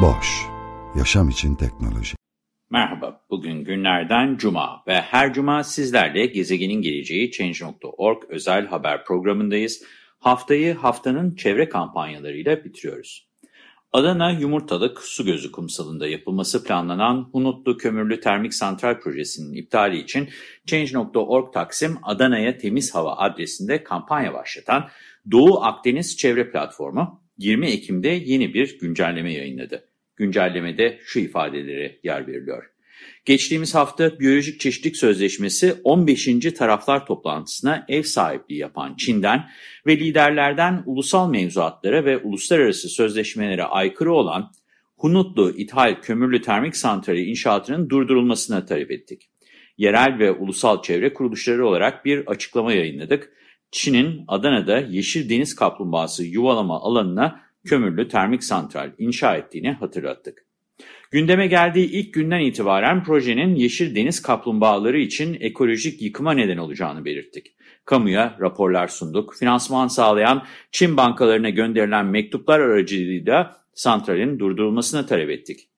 Boş, yaşam için teknoloji. Merhaba, bugün günlerden Cuma ve her Cuma sizlerle Gezegenin Geleceği Change.org özel haber programındayız. Haftayı haftanın çevre kampanyalarıyla bitiriyoruz. Adana Yumurtalık Su Gözü Kumsalı'nda yapılması planlanan Hunutlu Kömürlü Termik Santral Projesi'nin iptali için Change.org Taksim Adana'ya Temiz Hava adresinde kampanya başlatan Doğu Akdeniz Çevre Platformu 20 Ekim'de yeni bir güncelleme yayınladı. Güncellemede şu ifadelere yer veriliyor. Geçtiğimiz hafta Biyolojik Çeşitlilik Sözleşmesi 15. taraflar toplantısına ev sahipliği yapan Çin'den ve liderlerden ulusal mevzuatlara ve uluslararası sözleşmelere aykırı olan Hunutlu İthal Kömürlü Termik Santrali inşaatının durdurulmasına talep ettik. Yerel ve ulusal çevre kuruluşları olarak bir açıklama yayınladık. Çin'in Adana'da Yeşil Deniz Kaplumbağası yuvalama alanına kömürlü termik santral inşa ettiğini hatırlattık. Gündeme geldiği ilk günden itibaren projenin yeşil deniz kaplumbağaları için ekolojik yıkıma neden olacağını belirttik. Kamuya raporlar sunduk. Finansman sağlayan Çin bankalarına gönderilen mektuplar aracılığıyla santralin durdurulmasını talep ettik.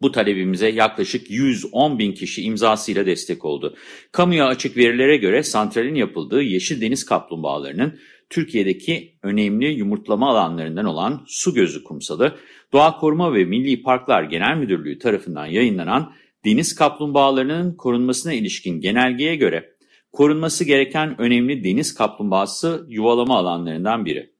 Bu talebimize yaklaşık 110 bin kişi imzasıyla destek oldu. Kamuya açık verilere göre santralin yapıldığı yeşil deniz kaplumbağalarının Türkiye'deki önemli yumurtlama alanlarından olan Su Gözü Kumsalı, Doğa Koruma ve Milli Parklar Genel Müdürlüğü tarafından yayınlanan deniz kaplumbağalarının korunmasına ilişkin genelgeye göre korunması gereken önemli deniz kaplumbağası yuvalama alanlarından biri.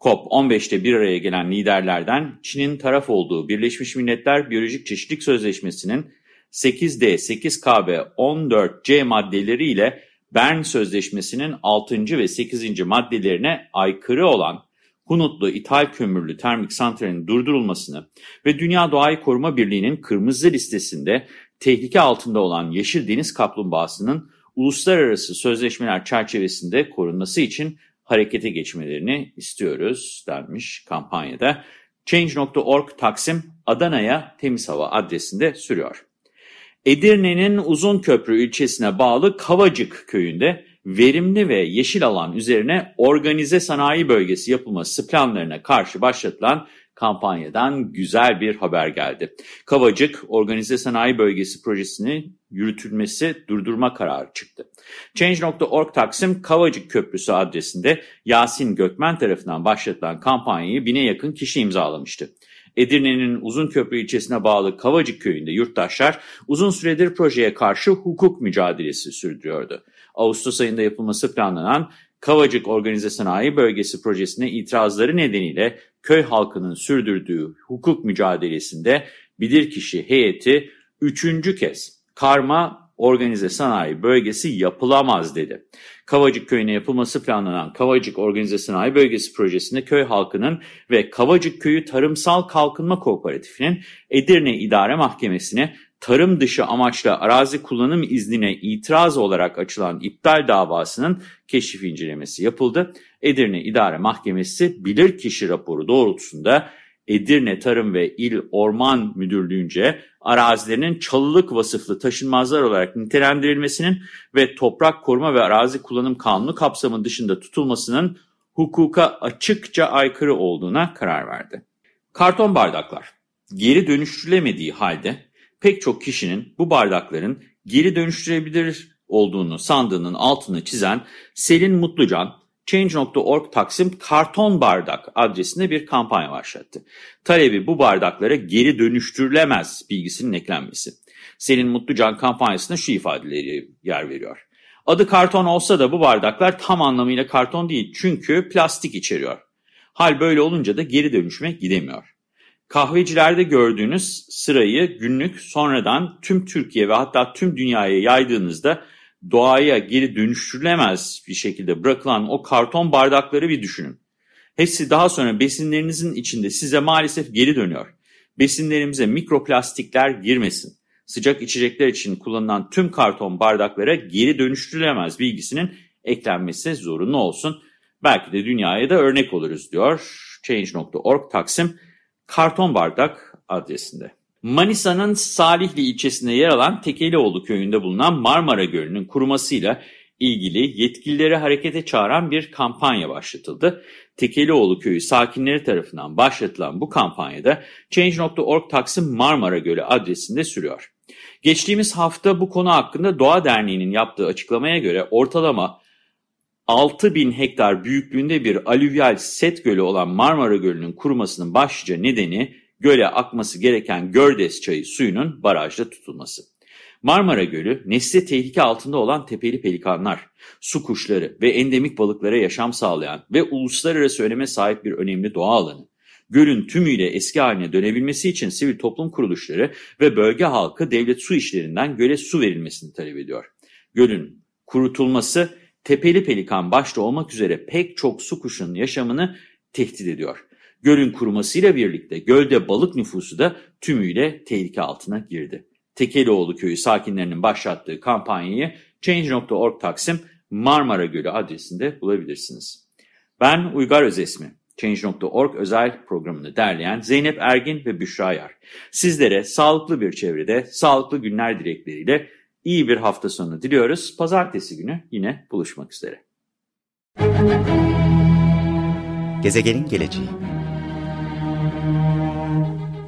COP15'te bir araya gelen liderlerden Çin'in taraf olduğu Birleşmiş Milletler Biyolojik Çeşitlilik Sözleşmesi'nin 8D, 8KB, 14C maddeleri ile Bern Sözleşmesi'nin 6. ve 8. maddelerine aykırı olan Hunutlu İthal Kömürlü Termik Santral'in durdurulmasını ve Dünya Doğayı Koruma Birliği'nin kırmızı listesinde tehlike altında olan yeşil deniz kaplumbağasının uluslararası sözleşmeler çerçevesinde korunması için harekete geçmelerini istiyoruz denmiş kampanyada. Change.org Taksim Adana'ya temiz hava adresinde sürüyor. Edirne'nin Uzunköprü ilçesine bağlı Kavacık köyünde verimli ve yeşil alan üzerine organize sanayi bölgesi yapılması planlarına karşı başlatılan kampanyadan güzel bir haber geldi. Kavacık Organize Sanayi Bölgesi projesini yürütülmesi durdurma kararı çıktı. Change.org Taksim Kavacık Köprüsü adresinde Yasin Gökmen tarafından başlatılan kampanyayı bine yakın kişi imzalamıştı. Edirne'nin Uzunköprü ilçesine bağlı Kavacık köyünde yurttaşlar uzun süredir projeye karşı hukuk mücadelesi sürdürüyordu. Ağustos ayında yapılması planlanan Kavacık Organize Sanayi Bölgesi projesine itirazları nedeniyle köy halkının sürdürdüğü hukuk mücadelesinde bilirkişi heyeti üçüncü kez karma organize sanayi bölgesi yapılamaz dedi. Kavacık köyüne yapılması planlanan Kavacık Organize Sanayi Bölgesi projesinde köy halkının ve Kavacık Köyü Tarımsal Kalkınma Kooperatifinin Edirne İdare Mahkemesi'ne tarım dışı amaçlı arazi kullanım iznine itiraz olarak açılan iptal davasının keşif incelemesi yapıldı. Edirne İdare Mahkemesi bilirkişi raporu doğrultusunda Edirne Tarım ve İl Orman Müdürlüğü'nce arazilerinin çalılık vasıflı taşınmazlar olarak nitelendirilmesinin ve Toprak Koruma ve Arazi Kullanım Kanunu kapsamının dışında tutulmasının hukuka açıkça aykırı olduğuna karar verdi. Karton bardaklar geri dönüştürülemediği halde pek çok kişinin bu bardakların geri dönüştürebilir olduğunu sandığının altını çizen Selin Mutlucan, Change.org Taksim Karton Bardak adresinde bir kampanya başlattı. Talebi bu bardaklara geri dönüştürülemez bilgisinin eklenmesi. Selin Mutlucan kampanyasında şu ifadeleri yer veriyor. Adı karton olsa da bu bardaklar tam anlamıyla karton değil çünkü plastik içeriyor. Hal böyle olunca da geri dönüşüme gidemiyor. Kahvecilerde gördüğünüz sırayı günlük sonradan tüm Türkiye ve hatta tüm dünyaya yaydığınızda doğaya geri dönüştürülemez bir şekilde bırakılan o karton bardakları bir düşünün. Hepsi daha sonra besinlerinizin içinde size maalesef geri dönüyor. Besinlerimize mikroplastikler girmesin. Sıcak içecekler için kullanılan tüm karton bardaklara geri dönüştürülemez bilgisinin eklenmesi zorunlu olsun. Belki de dünyaya da örnek oluruz diyor Change.org Taksim karton bardak adresinde. Manisa'nın Salihli ilçesinde yer alan Tekelioğlu köyünde bulunan Marmara Gölü'nün kurumasıyla ilgili yetkilileri harekete çağıran bir kampanya başlatıldı. Tekelioğlu köyü sakinleri tarafından başlatılan bu kampanyada Change.org Taksim Marmara Gölü adresinde sürüyor. Geçtiğimiz hafta bu konu hakkında Doğa Derneği'nin yaptığı açıklamaya göre ortalama 6 bin hektar büyüklüğünde bir alüvyal set gölü olan Marmara Gölü'nün kurumasının başlıca nedeni göle akması gereken Gördes çayı suyunun barajda tutulması. Marmara Gölü nesli tehlike altında olan tepeli pelikanlar, su kuşları ve endemik balıklara yaşam sağlayan ve uluslararası öneme sahip bir önemli doğa alanı. Gölün tümüyle eski haline dönebilmesi için sivil toplum kuruluşları ve bölge halkı devlet su işlerinden göle su verilmesini talep ediyor. Gölün kurutulması tepeli pelikan başta olmak üzere pek çok su kuşunun yaşamını tehdit ediyor. Gölün kurumasıyla birlikte gölde balık nüfusu da tümüyle tehlike altına girdi. Tekelioğlu köyü sakinlerinin başlattığı kampanyayı Change.org Taksim Marmara Gölü adresinde bulabilirsiniz. Ben Uygar Özesmi. Change.org özel programını derleyen Zeynep Ergin ve Büşra Yar. Sizlere sağlıklı bir çevrede, sağlıklı günler dilekleriyle iyi bir hafta sonu diliyoruz. Pazartesi günü yine buluşmak üzere. Gezegenin geleceği